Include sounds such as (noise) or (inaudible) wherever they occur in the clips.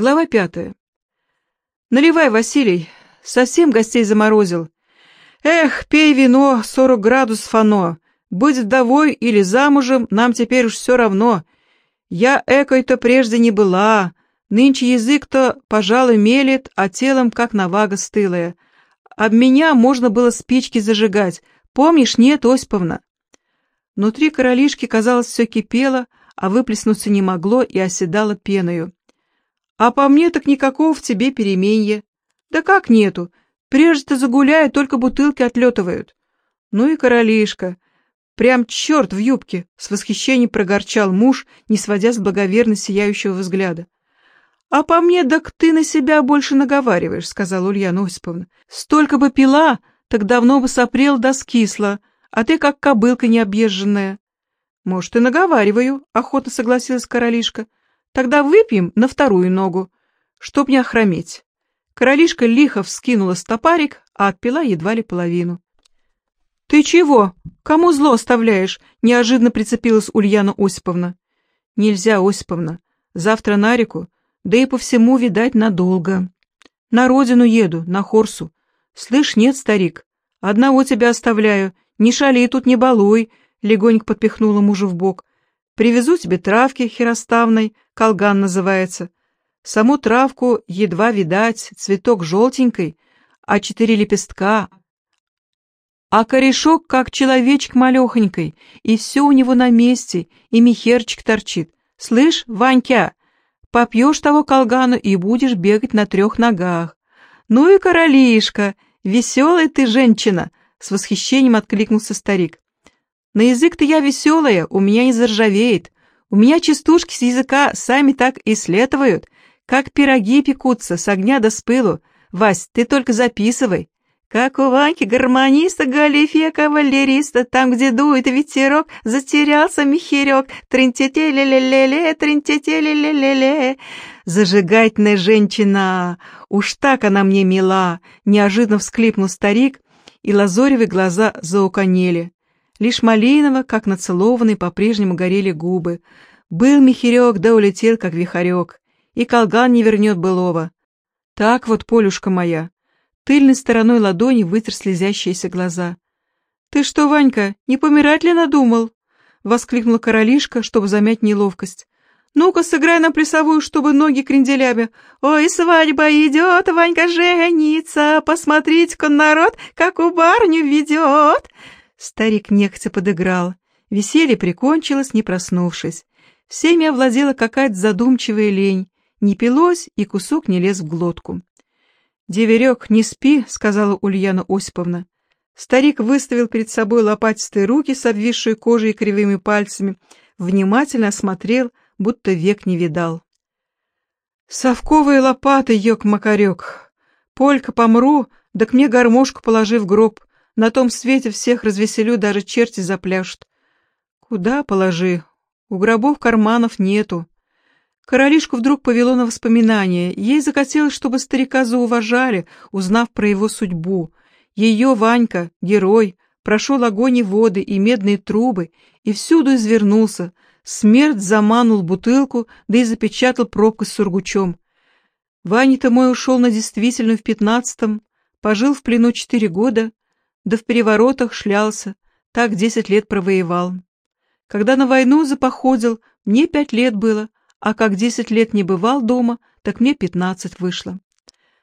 Глава пятая. «Наливай, Василий, совсем гостей заморозил. Эх, пей вино, сорок градусов оно. Быть вдовой или замужем нам теперь уж все равно. Я экой-то прежде не была. Нынче язык-то, пожалуй, мелет, а телом как навага стылая. Об меня можно было спички зажигать. Помнишь, нет, Осиповна?» Внутри королишки, казалось, все кипело, а выплеснуться не могло и оседало пеною. А по мне так никакого в тебе переменья. Да как нету? Прежде-то загуляют, только бутылки отлетывают. Ну и королишка. Прям черт в юбке, с восхищением прогорчал муж, не сводя с благоверно сияющего взгляда. «А по мне, так ты на себя больше наговариваешь», — сказала Ульяна Осиповна. «Столько бы пила, так давно бы сопрел да скисла, а ты как кобылка необъезженная». «Может, и наговариваю», — охотно согласилась королишка. Тогда выпьем на вторую ногу, чтоб не охрометь. Королишка лихо вскинула стопарик, а отпила едва ли половину. «Ты чего? Кому зло оставляешь?» — неожиданно прицепилась Ульяна Осиповна. «Нельзя, Осиповна. Завтра на реку, да и по всему, видать, надолго. На родину еду, на Хорсу. Слышь, нет, старик, одного тебя оставляю, не шали тут, не балуй», — легонько подпихнула мужа в бок. Привезу тебе травки хероставной, колган называется. Саму травку едва видать, цветок желтенький, а четыре лепестка. А корешок как человечек малехонький, и все у него на месте, и мехерчик торчит. Слышь, Ванька, попьешь того колгана и будешь бегать на трех ногах. Ну и королишка, веселая ты женщина, с восхищением откликнулся старик. На язык-то я веселая, у меня не заржавеет. У меня частушки с языка сами так и слетывают, как пироги пекутся с огня до с пылу. Вась, ты только записывай. Как у Ваньки гармониста, галифе кавалериста, там, где дует ветерок, затерялся михерек, тринтете-ле-ле-ле-ле, тринтете-ле-ле-ле-ле. Зажигательная женщина, уж так она мне мила, неожиданно всклипнул старик, и лазоревые глаза зауконели. Лишь малиново, как нацелованный, по-прежнему горели губы. Был мехерек, да улетел, как вихарек. И колган не вернет былого. Так вот, Полюшка моя. Тыльной стороной ладони вытер слезящиеся глаза. «Ты что, Ванька, не помирать ли надумал?» — воскликнула королишка, чтобы замять неловкость. «Ну-ка, сыграй нам плясовую, чтобы ноги кренделями. Ой, свадьба идет, Ванька женится, посмотрите-ка народ, как у барню ведет!» Старик нехотя подыграл. Веселье прикончилось, не проснувшись. Всеми овладела какая-то задумчивая лень. Не пилось, и кусок не лез в глотку. «Деверек, не спи», — сказала Ульяна Осиповна. Старик выставил перед собой лопатистые руки с обвисшей кожей и кривыми пальцами, внимательно осмотрел, будто век не видал. «Совковые лопаты, ёк-макарёк! Полька помру, да к мне гармошку положи в гроб, на том свете всех развеселю, даже черти запляшут. Куда положи? У гробов карманов нету. Королишку вдруг повело на воспоминания. Ей захотелось, чтобы старика зауважали, узнав про его судьбу. Ее Ванька, герой, прошел огонь и воды, и медные трубы, и всюду извернулся. Смерть заманул бутылку, да и запечатал пробку с сургучом. Ваня-то мой ушел на действительную в пятнадцатом, пожил в плену четыре года, да в переворотах шлялся, так десять лет провоевал. Когда на войну запоходил, мне пять лет было, а как десять лет не бывал дома, так мне пятнадцать вышло.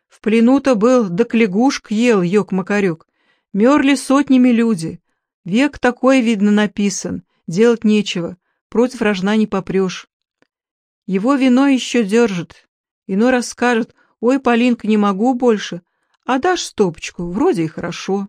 В плену-то был, да клегушк ел, ёк-макарёк. Мерли сотнями люди. Век такой, видно, написан, делать нечего, против рожна не попрешь. Его вино еще держит. Иной раз скажет, ой, Полинка, не могу больше, а дашь стопочку, вроде и хорошо.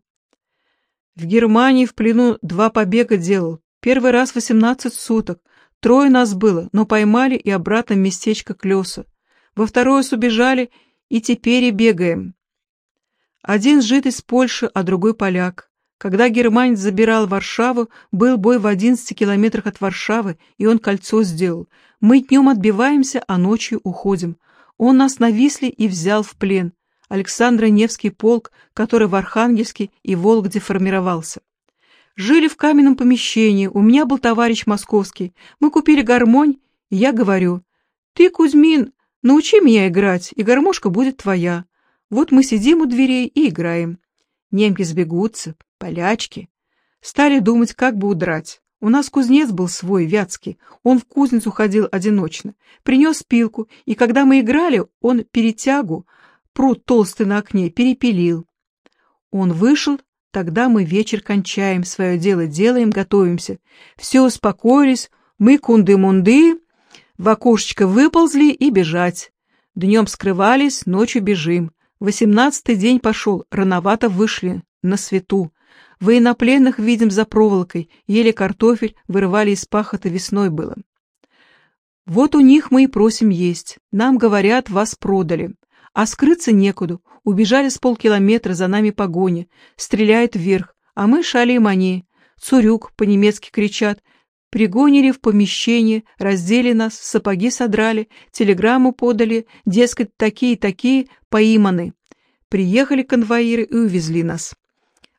В Германии в плену два побега делал. Первый раз восемнадцать суток. Трое нас было, но поймали и обратно местечко Клёса. Во второй раз убежали и теперь и бегаем. Один жит из Польши, а другой поляк. Когда германец забирал Варшаву, был бой в одиннадцати километрах от Варшавы, и он кольцо сделал. Мы днем отбиваемся, а ночью уходим. Он нас нависли и взял в плен. Александра Невский полк, который в Архангельске и Вологде формировался. Жили в каменном помещении, у меня был товарищ московский. Мы купили гармонь, и я говорю, «Ты, Кузьмин, Научи меня играть, и гармошка будет твоя. Вот мы сидим у дверей и играем. Немки сбегутся, полячки. Стали думать, как бы удрать. У нас кузнец был свой, Вятский. Он в кузницу ходил одиночно. Принес пилку, и когда мы играли, он перетягу, пруд толстый на окне, перепилил. Он вышел, тогда мы вечер кончаем, свое дело делаем, готовимся. Все успокоились, мы кунды-мунды, в окошечко выползли и бежать. Днем скрывались, ночью бежим. Восемнадцатый день пошел, рановато вышли, на свету. Военнопленных видим за проволокой, ели картофель, вырывали из пахота весной было. Вот у них мы и просим есть. Нам говорят, вас продали. А скрыться некуда. Убежали с полкилометра, за нами погоня. Стреляет вверх, а мы шалим они. Цурюк, по-немецки кричат. Пригонили в помещение, раздели нас, сапоги содрали, телеграмму подали, дескать, такие-такие поиманы. Приехали конвоиры и увезли нас.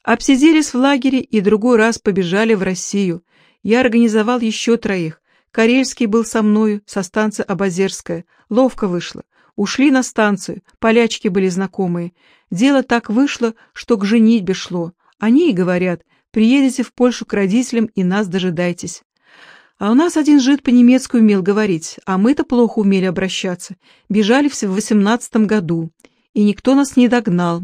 Обсиделись в лагере и другой раз побежали в Россию. Я организовал еще троих. Карельский был со мною, со станции Абазерская. Ловко вышло. Ушли на станцию, полячки были знакомые. Дело так вышло, что к женитьбе шло. Они и говорят, приедете в Польшу к родителям и нас дожидайтесь. А у нас один жид по-немецки умел говорить, а мы-то плохо умели обращаться. Бежали все в восемнадцатом году, и никто нас не догнал.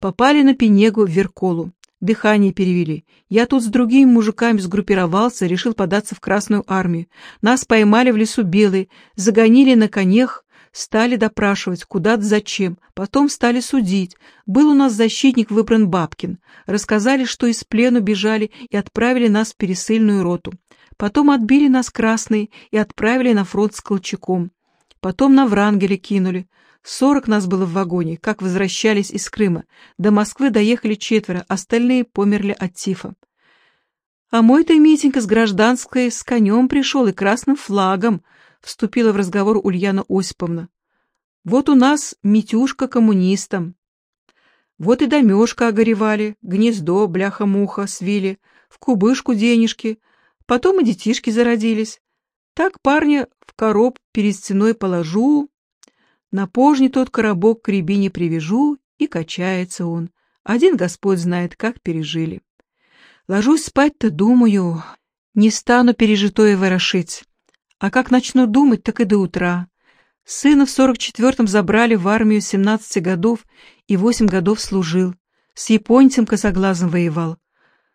Попали на Пенегу в Верколу. Дыхание перевели. Я тут с другими мужиками сгруппировался, решил податься в Красную армию. Нас поймали в лесу белые, загонили на конях, стали допрашивать, куда да зачем. Потом стали судить. Был у нас защитник выбран Бабкин. Рассказали, что из плену бежали и отправили нас в пересыльную роту. Потом отбили нас красные и отправили на фронт с Колчаком. Потом на Врангеле кинули. Сорок нас было в вагоне, как возвращались из Крыма. До Москвы доехали четверо, остальные померли от тифа. А мой-то Митенька с гражданской с конем пришел и красным флагом, вступила в разговор Ульяна Осиповна. Вот у нас Митюшка коммунистом. Вот и домешка огоревали, гнездо, бляха-муха свили, в кубышку денежки, потом и детишки зародились. Так парня в короб перед стеной положу, на пожне тот коробок к рябине привяжу, и качается он. Один Господь знает, как пережили. Ложусь спать-то, думаю, не стану пережитое ворошить. А как начну думать, так и до утра. Сына в сорок четвертом забрали в армию семнадцати годов и восемь годов служил. С японцем косоглазом воевал.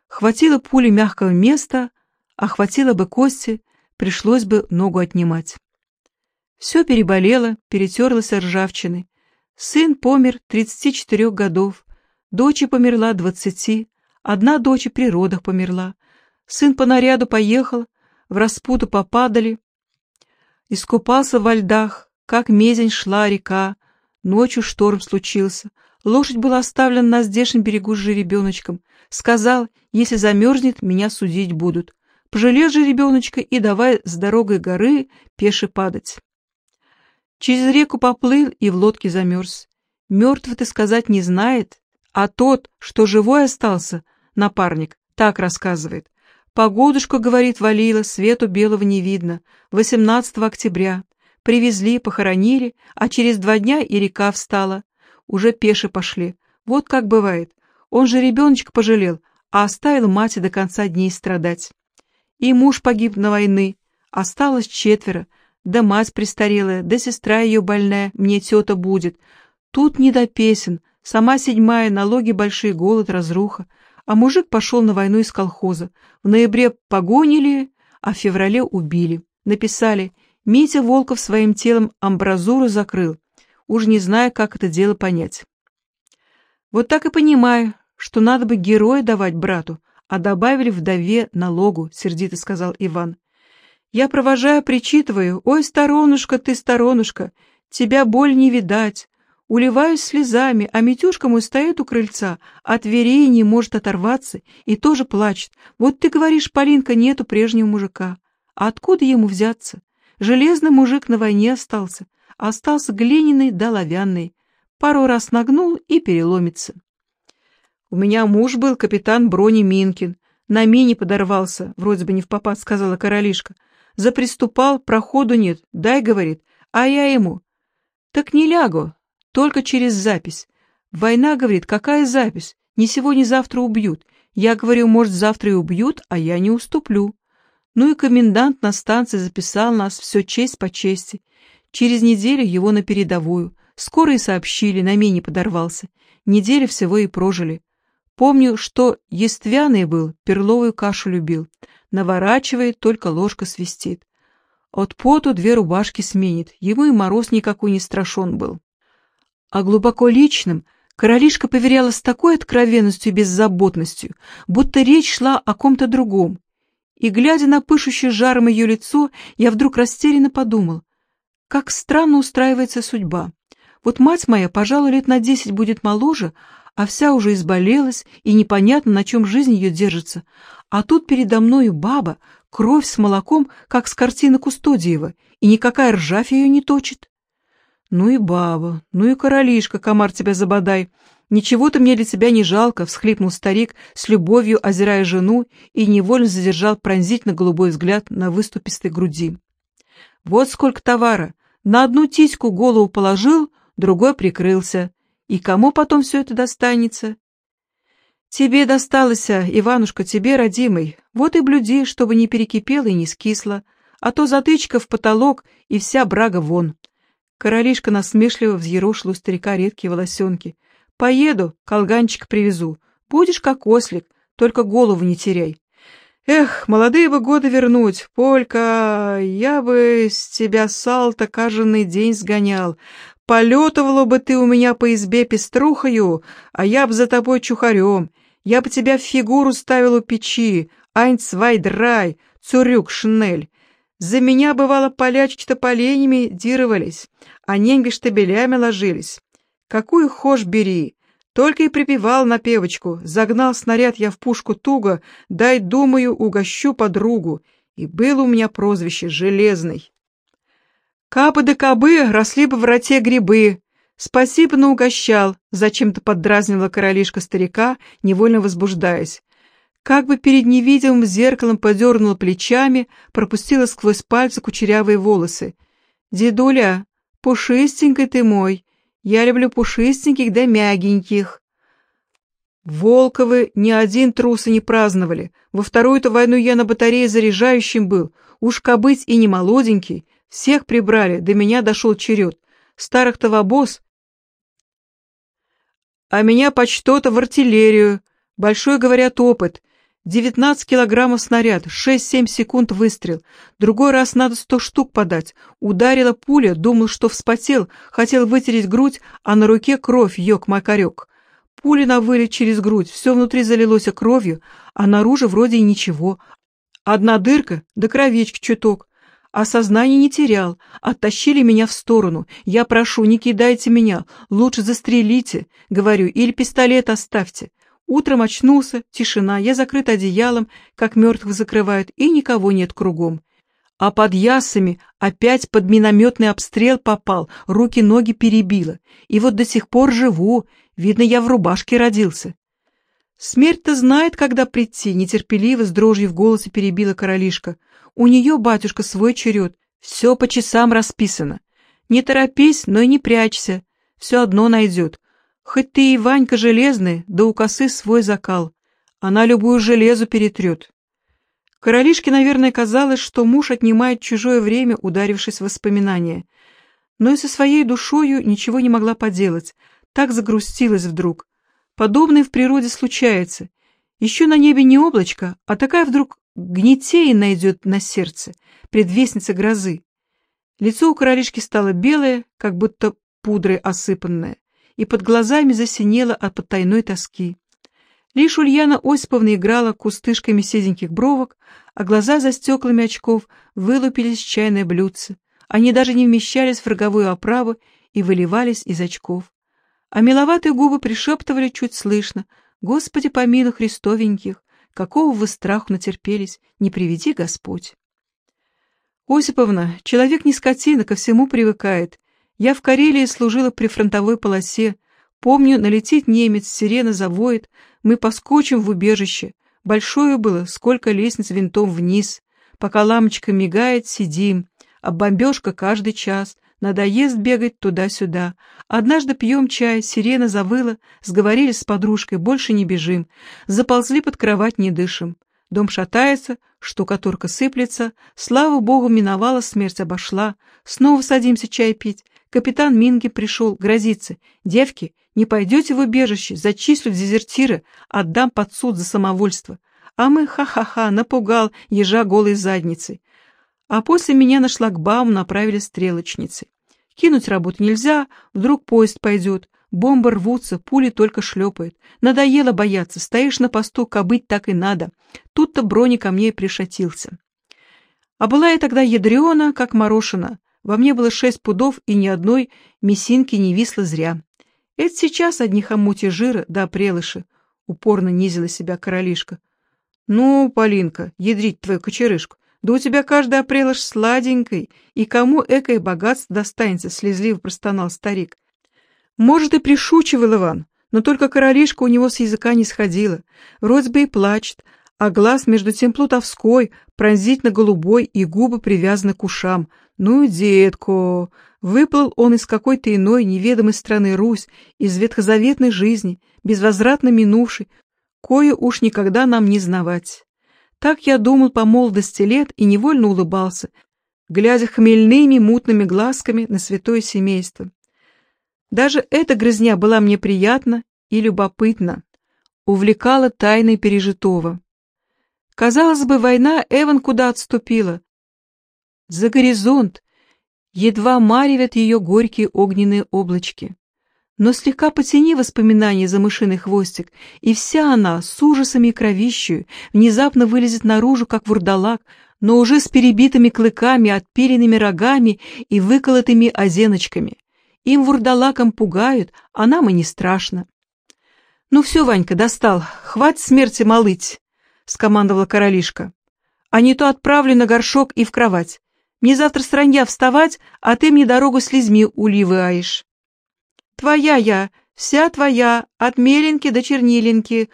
Хватило пули мягкого места, а хватило бы кости, пришлось бы ногу отнимать. Все переболело, перетерлось ржавчиной. Сын помер 34 годов, дочь померла 20, одна дочь при родах померла. Сын по наряду поехал, в распуту попадали. Искупался во льдах, как мезень шла река, ночью шторм случился. Лошадь была оставлена на здешнем берегу с жеребеночком. Сказал, если замерзнет, меня судить будут. Пожалел же ребеночка и давай с дорогой горы пеше падать. Через реку поплыл и в лодке замерз. Мертвый-то сказать не знает, а тот, что живой остался, напарник, так рассказывает. Погодушка, говорит, валила, свету белого не видно. 18 октября. Привезли, похоронили, а через два дня и река встала. Уже пеше пошли. Вот как бывает. Он же ребеночка пожалел, а оставил мать до конца дней страдать. И муж погиб на войны. Осталось четверо, да мать престарелая, да сестра ее больная, мне тета будет. Тут не до песен, сама седьмая, налоги большие, голод, разруха. А мужик пошел на войну из колхоза. В ноябре погонили, а в феврале убили. Написали, Митя Волков своим телом амбразуру закрыл. Уж не знаю, как это дело понять. Вот так и понимаю, что надо бы героя давать брату, а добавили вдове налогу, сердито сказал Иван. Я провожаю, причитываю, «Ой, сторонушка ты, сторонушка, тебя боль не видать». Уливаюсь слезами, а Митюшка мой стоит у крыльца, от дверей не может оторваться и тоже плачет. Вот ты говоришь, Полинка, нету прежнего мужика. А откуда ему взяться? Железный мужик на войне остался, остался глиняный да ловянный. Пару раз нагнул и переломится. У меня муж был капитан Брони Минкин. На мине подорвался, вроде бы не в попад, сказала королишка. Заприступал, проходу нет, дай, говорит, а я ему, Так не лягу, только через запись. Война, говорит, какая запись? Не сегодня-завтра убьют. Я говорю, может, завтра и убьют, а я не уступлю. Ну и комендант на станции записал нас, все честь по чести. Через неделю его на передовую. Скоро и сообщили, на мине подорвался. Неделю всего и прожили. Помню, что ествяный был, перловую кашу любил. Наворачивает, только ложка свистит. От поту две рубашки сменит, ему и мороз никакой не страшен был. А глубоко личным королишка поверяла с такой откровенностью и беззаботностью, будто речь шла о ком-то другом. И, глядя на пышущее жаром ее лицо, я вдруг растерянно подумал, как странно устраивается судьба. Вот мать моя, пожалуй, лет на десять будет моложе, а вся уже изболелась, и непонятно, на чем жизнь ее держится. А тут передо мною баба, кровь с молоком, как с картины Кустодиева, и никакая ржавь ее не точит. Ну и баба, ну и королишка, комар тебя забодай. Ничего-то мне для тебя не жалко, всхлипнул старик, с любовью озирая жену, и невольно задержал пронзительно голубой взгляд на выступистой груди. Вот сколько товара. На одну тиську голову положил, другой прикрылся. И кому потом все это достанется? Тебе досталось, Иванушка, тебе, родимый. Вот и блюди, чтобы не перекипело и не скисло, а то затычка в потолок и вся брага вон. Королишка насмешливо взъерошила у старика редкие волосенки. Поеду, колганчик привезу. Будешь как ослик, только голову не теряй. Эх, молодые бы годы вернуть, Полька, я бы с тебя салта каждый день сгонял, Полетывала бы ты у меня по избе пеструхою, а я б за тобой чухарем. Я бы тебя в фигуру ставил у печи, айнц вайдрай, цурюк шнель. За меня, бывало, полячки-то поленями дировались, а неньги штабелями ложились. Какую хошь бери, только и припевал на певочку, загнал снаряд я в пушку туго, дай, думаю, угощу подругу, и было у меня прозвище «Железный». Капы да кабы росли бы в роте грибы. Спасибо наугощал, зачем-то поддразнила королишка старика, невольно возбуждаясь. Как бы перед невидимым зеркалом подернула плечами, пропустила сквозь пальцы кучерявые волосы. «Дедуля, пушистенький ты мой, я люблю пушистеньких да мягеньких». Волковы ни один трусы не праздновали. Во вторую-то войну я на батарее заряжающим был. Уж кобыть и не молоденький, всех прибрали, до меня дошел черед. Старых-то в обоз, а меня почто-то в артиллерию. Большой, говорят, опыт. Девятнадцать килограммов снаряд, шесть-семь секунд выстрел. Другой раз надо сто штук подать. Ударила пуля, думал, что вспотел, хотел вытереть грудь, а на руке кровь, ёк-макарёк. Пуля на вылет через грудь, все внутри залилось кровью, а наружу вроде и ничего. Одна дырка, да кровечки чуток а сознание не терял. Оттащили меня в сторону. Я прошу, не кидайте меня, лучше застрелите, говорю, или пистолет оставьте. Утром очнулся, тишина, я закрыт одеялом, как мертвых закрывают, и никого нет кругом. А под ясами опять под минометный обстрел попал, руки-ноги перебило. И вот до сих пор живу, видно, я в рубашке родился. Смерть-то знает, когда прийти, нетерпеливо, с дрожью в голосе перебила королишка. У нее, батюшка, свой черед, все по часам расписано. Не торопись, но и не прячься, все одно найдет. Хоть ты и Ванька железный, да у косы свой закал. Она любую железу перетрет. Королишке, наверное, казалось, что муж отнимает чужое время, ударившись в воспоминания. Но и со своей душою ничего не могла поделать, так загрустилась вдруг. Подобное в природе случается. Еще на небе не облачко, а такая вдруг гнетей найдет на сердце, предвестница грозы. Лицо у королишки стало белое, как будто пудрой осыпанное, и под глазами засинело от потайной тоски. Лишь Ульяна Осиповна играла кустышками седеньких бровок, а глаза за стеклами очков вылупились в чайное блюдце. Они даже не вмещались в роговую оправу и выливались из очков. А миловатые губы пришептывали чуть слышно «Господи помилуй Христовеньких!» Какого вы страху натерпелись, не приведи Господь. Осиповна, человек не скотина, ко всему привыкает. Я в Карелии служила при фронтовой полосе. Помню, налетит немец, сирена завоет, мы поскочим в убежище. Большое было, сколько лестниц винтом вниз. Пока лампочка мигает, сидим, а бомбежка каждый час. Надоест бегать туда-сюда. Однажды пьем чай, сирена завыла, сговорились с подружкой, больше не бежим. Заползли под кровать, не дышим. Дом шатается, штукатурка сыплется. Слава богу, миновала, смерть обошла. Снова садимся чай пить. Капитан Минги пришел, грозится. Девки, не пойдете в убежище, зачислю дезертира, отдам под суд за самовольство. А мы, ха-ха-ха, напугал ежа голой задницей. А после меня на шлагбаум направили стрелочницы. Кинуть работу нельзя, вдруг поезд пойдет. Бомбы рвутся, пули только шлепают. Надоело бояться, стоишь на посту, кобыть так и надо. Тут-то Брони ко мне и пришатился. А была я тогда ядрена, как морошина. Во мне было шесть пудов, и ни одной мясинки не висло зря. Это сейчас одни хомути жира да прелыши. Упорно низила себя королишка. Ну, Полинка, ядрить твою кочерышку. Да у тебя каждая опрелыш сладенькой, и кому экое богатство достанется, слезливо простонал старик. Может, и пришучивал Иван, но только королишка у него с языка не сходила. Вроде бы и плачет, а глаз между тем плутовской, пронзительно-голубой, и губы привязаны к ушам. Ну, детко, выплыл он из какой-то иной, неведомой страны Русь, из ветхозаветной жизни, безвозвратно минувшей, кое уж никогда нам не знавать. Так я думал по молодости лет и невольно улыбался, глядя хмельными мутными глазками на святое семейство. Даже эта грызня была мне приятна и любопытна, увлекала тайной пережитого. Казалось бы, война Эван куда отступила? За горизонт, едва маревят ее горькие огненные облачки. Но слегка потяни воспоминания за мышиный хвостик, и вся она, с ужасами и кровищей, внезапно вылезет наружу, как вурдалак, но уже с перебитыми клыками, отперенными рогами и выколотыми озеночками. Им вурдалакам пугают, а нам и не страшно. «Ну все, Ванька, достал, хватит смерти молыть», — скомандовала королишка. «А не то отправлю на горшок и в кровать. Мне завтра сранья вставать, а ты мне дорогу слезми уливаешь». «Твоя я, вся твоя, от меленки до чернилинки.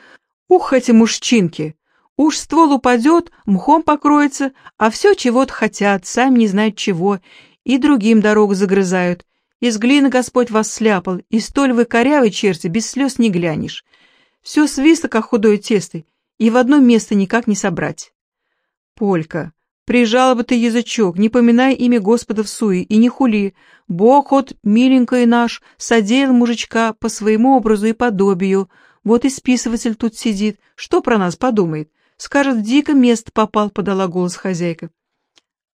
Ух, эти мужчинки! Уж ствол упадет, мхом покроется, а все чего-то хотят, сами не знают чего, и другим дорогу загрызают. Из глины Господь вас сляпал, и столь вы корявой черти без слез не глянешь. Все свисто, как худое тесто, и в одно место никак не собрать. Полька, прижала бы ты язычок, не поминай имя Господа в суе и не хули. Бог от миленький наш содеял мужичка по своему образу и подобию. Вот и списыватель тут сидит, что про нас подумает? Скажет, в дико место попал, подала голос хозяйка.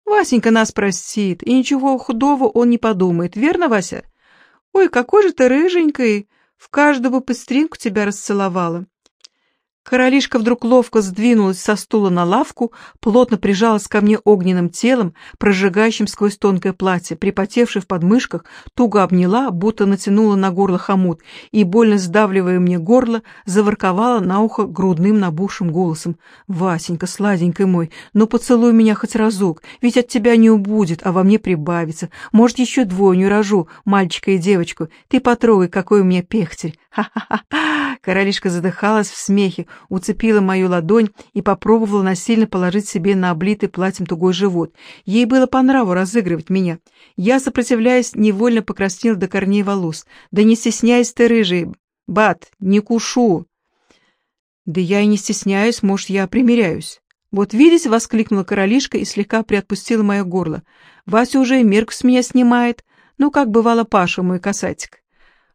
Васенька нас простит, и ничего худого он не подумает, верно, Вася? Ой, какой же ты рыженький, в каждого пестринку тебя расцеловала. Королишка вдруг ловко сдвинулась со стула на лавку, плотно прижалась ко мне огненным телом, прожигающим сквозь тонкое платье, припотевши в подмышках, туго обняла, будто натянула на горло хомут, и, больно сдавливая мне горло, заворковала на ухо грудным набухшим голосом. «Васенька, сладенький мой, ну поцелуй меня хоть разок, ведь от тебя не убудет, а во мне прибавится. Может, еще двойню рожу, мальчика и девочку. Ты потрогай, какой у меня пехтерь. Ха-ха-ха!» (laughs) Королишка задыхалась в смехе, уцепила мою ладонь и попробовала насильно положить себе на облитый платьем тугой живот. Ей было по нраву разыгрывать меня. Я, сопротивляясь, невольно покраснел до корней волос. «Да не стесняйся ты, рыжий! Бат, не кушу!» «Да я и не стесняюсь, может, я примиряюсь». «Вот видите!» — воскликнула королишка и слегка приотпустила мое горло. «Вася уже мерку с меня снимает. Ну, как бывало Паша, мой касатик».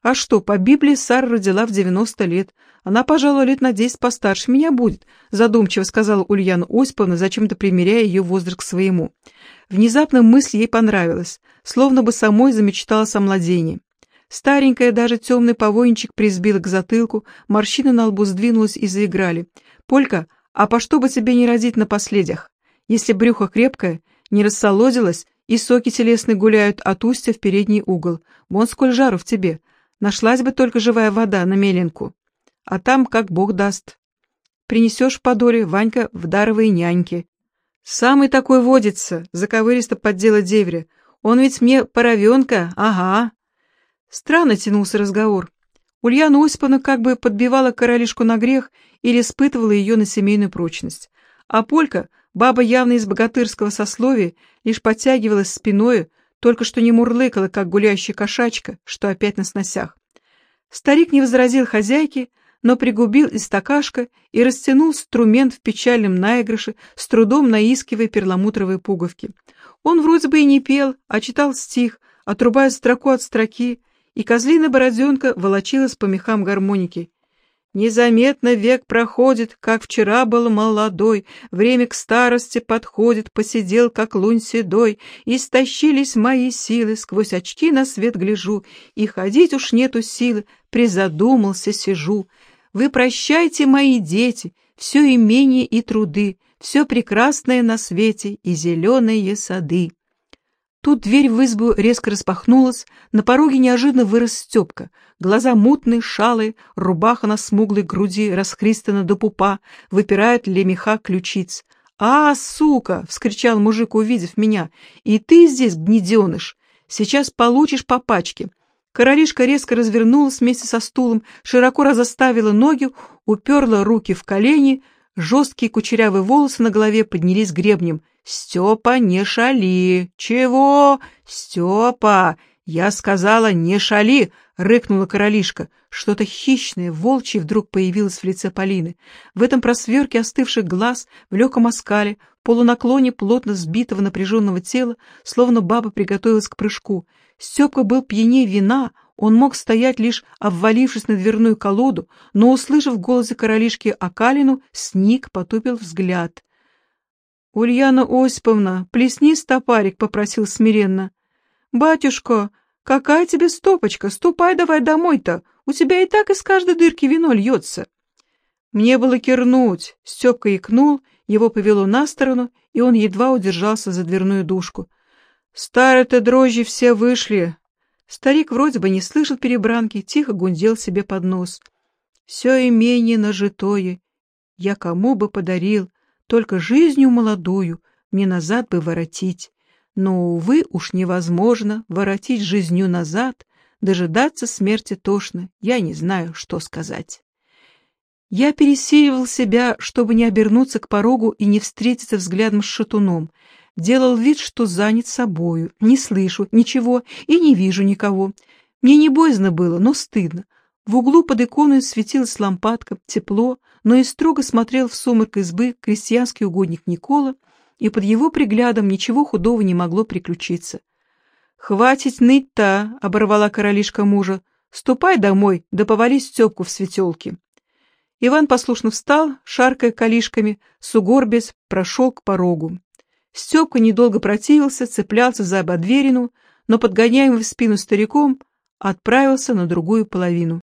А что, по Библии Сара родила в 90 лет. Она, пожалуй, лет на 10 постарше меня будет, задумчиво сказала Ульяна Осиповна, зачем-то примеряя ее возраст к своему. Внезапно мысль ей понравилась, словно бы самой замечталась о младении. Старенькая, даже темный повойничек призбила к затылку, морщины на лбу сдвинулась и заиграли. «Полька, а по что бы тебе не родить на последях? Если брюхо крепкое, не рассолодилось, и соки телесные гуляют от устья в передний угол. Вон сколь жару в тебе. Нашлась бы только живая вода на меленку. А там как бог даст. Принесешь в подоле, Ванька, в даровые няньки. Самый такой водится, заковыристо поддела девря. Он ведь мне паровенка, ага. Странно тянулся разговор. Ульяна Осиповна как бы подбивала королишку на грех или испытывала ее на семейную прочность. А Полька, баба явно из богатырского сословия, лишь подтягивалась спиною, только что не мурлыкала, как гуляющая кошачка, что опять на сносях. Старик не возразил хозяйке, но пригубил из стакашка и растянул струмент в печальном наигрыше, с трудом наискивая перламутровые пуговки. Он вроде бы и не пел, а читал стих, отрубая строку от строки, и козлина бороденка волочилась по мехам гармоники. Незаметно век проходит, как вчера был молодой, Время к старости подходит, посидел, как лунь седой, Истощились мои силы, сквозь очки на свет гляжу, И ходить уж нету силы, призадумался сижу. Вы прощайте, мои дети, все имение и труды, Все прекрасное на свете и зеленые сады. Тут дверь в избу резко распахнулась, на пороге неожиданно вырос Степка. Глаза мутные, шалые, рубаха на смуглой груди расхристана до пупа, выпирает лемеха ключиц. «А, сука!» — вскричал мужик, увидев меня. «И ты здесь, гнеденыш! Сейчас получишь по пачке!» Королишка резко развернулась вместе со стулом, широко разоставила ноги, уперла руки в колени, жесткие кучерявые волосы на голове поднялись гребнем — «Степа, не шали!» «Чего? Степа!» «Я сказала, не шали!» — рыкнула королишка. Что-то хищное, волчье вдруг появилось в лице Полины. В этом просверке остывших глаз, в легком оскале, полунаклоне плотно сбитого напряженного тела, словно баба приготовилась к прыжку. Степка был пьянее вина, он мог стоять лишь обвалившись на дверную колоду, но, услышав в голосе королишки Акалину, сник, потупил взгляд. «Ульяна Осиповна, плесни стопарик», — попросил смиренно. «Батюшка, какая тебе стопочка? Ступай давай домой-то. У тебя и так из каждой дырки вино льется». Мне было кирнуть. Степка икнул, его повело на сторону, и он едва удержался за дверную дужку. «Старые-то дрожжи все вышли». Старик вроде бы не слышал перебранки, тихо гундел себе под нос. «Все имение нажитое. Я кому бы подарил?» Только жизнью молодую мне назад бы воротить. Но, увы, уж невозможно воротить жизнью назад, дожидаться смерти тошно, я не знаю, что сказать. Я пересиливал себя, чтобы не обернуться к порогу и не встретиться взглядом с шатуном. Делал вид, что занят собою, не слышу ничего и не вижу никого. Мне не боязно было, но стыдно. В углу под иконой светилась лампадка, тепло, но и строго смотрел в сумрак избы крестьянский угодник Никола, и под его приглядом ничего худого не могло приключиться. «Хватит ныть-то!» — оборвала королишка мужа. «Ступай домой, да повали Степку в светелке». Иван послушно встал, шаркая калишками, сугорбец прошел к порогу. Степка недолго противился, цеплялся за ободверину, но, подгоняемый в спину стариком, отправился на другую половину.